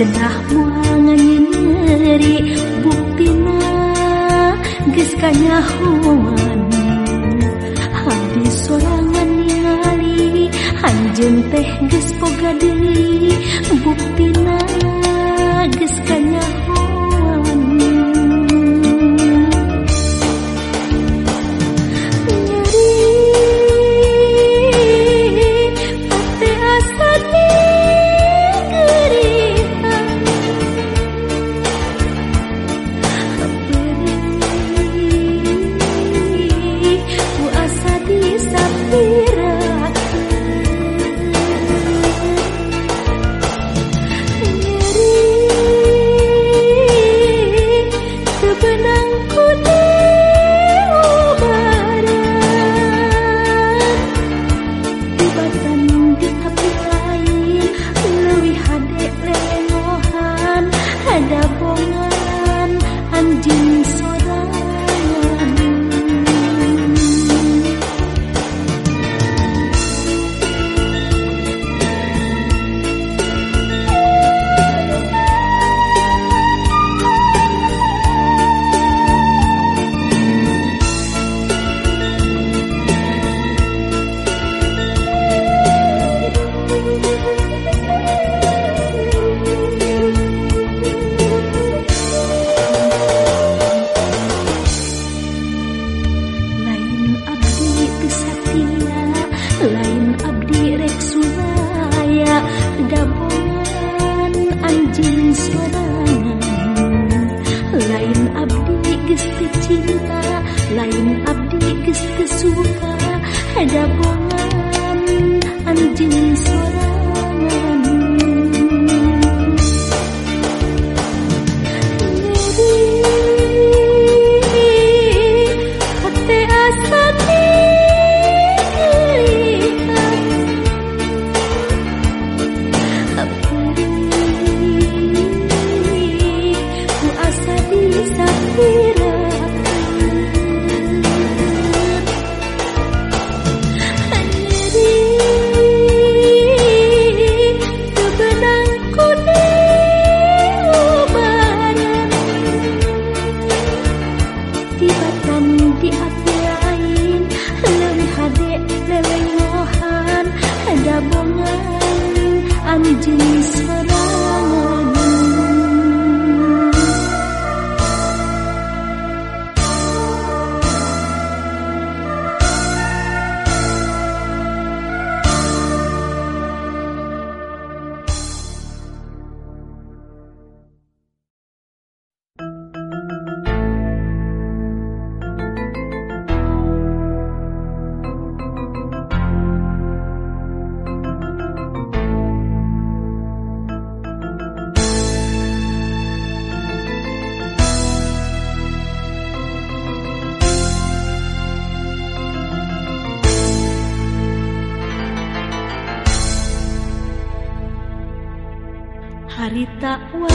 cenah muangan nyeri buktina geus kanyahuan habis sorangan ningali anjeun teh geus poga deui buktina geus lain abdi geus kesuka hadapan anjing Wow.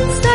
Stop